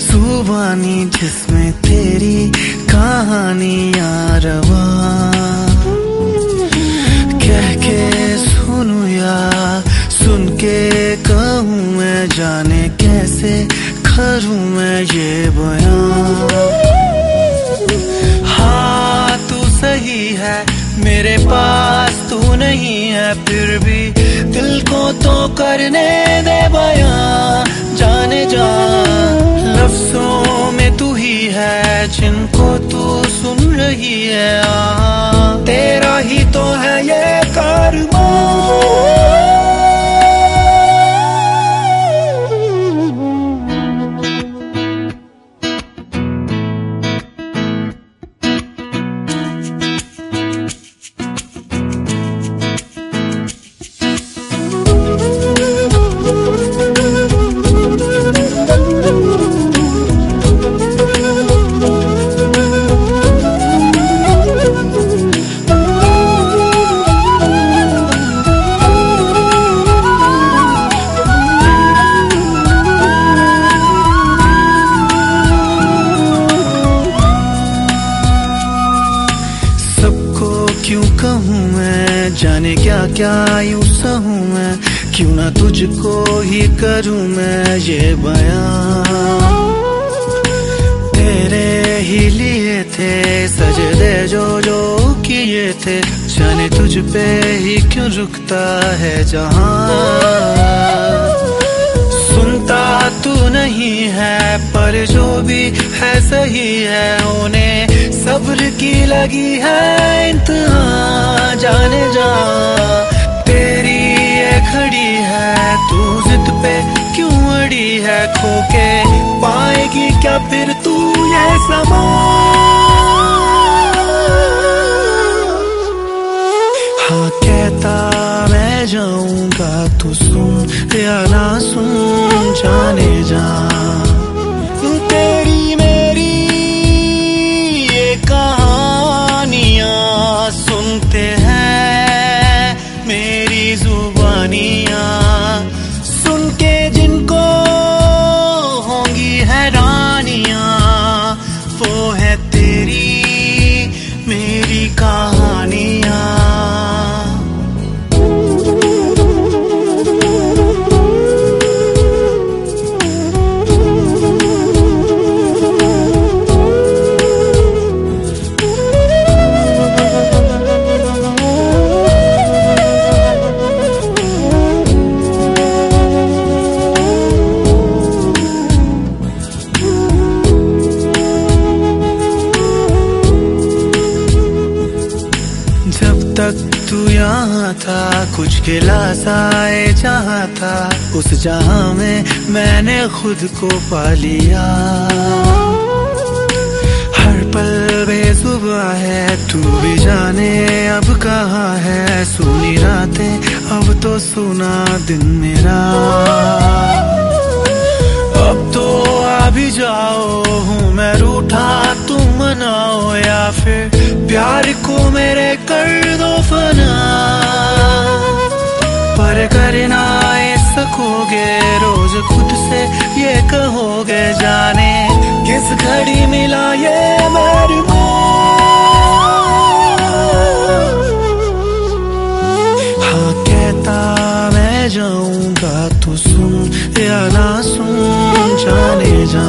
जुबानी जिसमें तेरी कहानी रवा। कह के सुनू या सुन के कहूँ, मैं जाने कैसे करूँ मैं ये बयां हाँ तू सही है, मेरे पास तू नहीं है, फिर भी दिल को तो करने दे बयां जिनको तू सुन रही है तेरा ही तो है ये कारवां क्यों कहूँ मैं? जाने क्या क्या यूँ सहूँ मैं? क्यों ना तुझको ही करूँ मैं ये बयां तेरे ही लिए थे सजदे जो जो किए थे। जाने तुझ पे ही क्यों रुकता है जहाँ? पर जो भी है सही है, उन्हें सब्र की लगी है इंतहा जाने जा, तेरी ये खड़ी है, तू जिद पे क्यों अड़ी है? खो के पाएगी क्या फिर तू ये समा? हाँ कहता मैं जाऊँगा, तू सुन या ना सुन, जाने जा। तक तू यहाँ था, कुछ गिलास आए जहाँ था, उस जहाँ में मैंने खुद को पा लिया। हर पल बेजुबा है, तू भी जाने अब कहाँ है। सुनी रातें, अब तो सुना दिन मेरा। अब तो आ भी जाओ, हूँ मैं रूठा पर करना ये सकोगे रोज खुद से ये कहोगे जाने। किस घड़ी मिला ये मरमो हाँ कहता मैं जाऊँगा, तू सुन या ना सुन, जाने जा।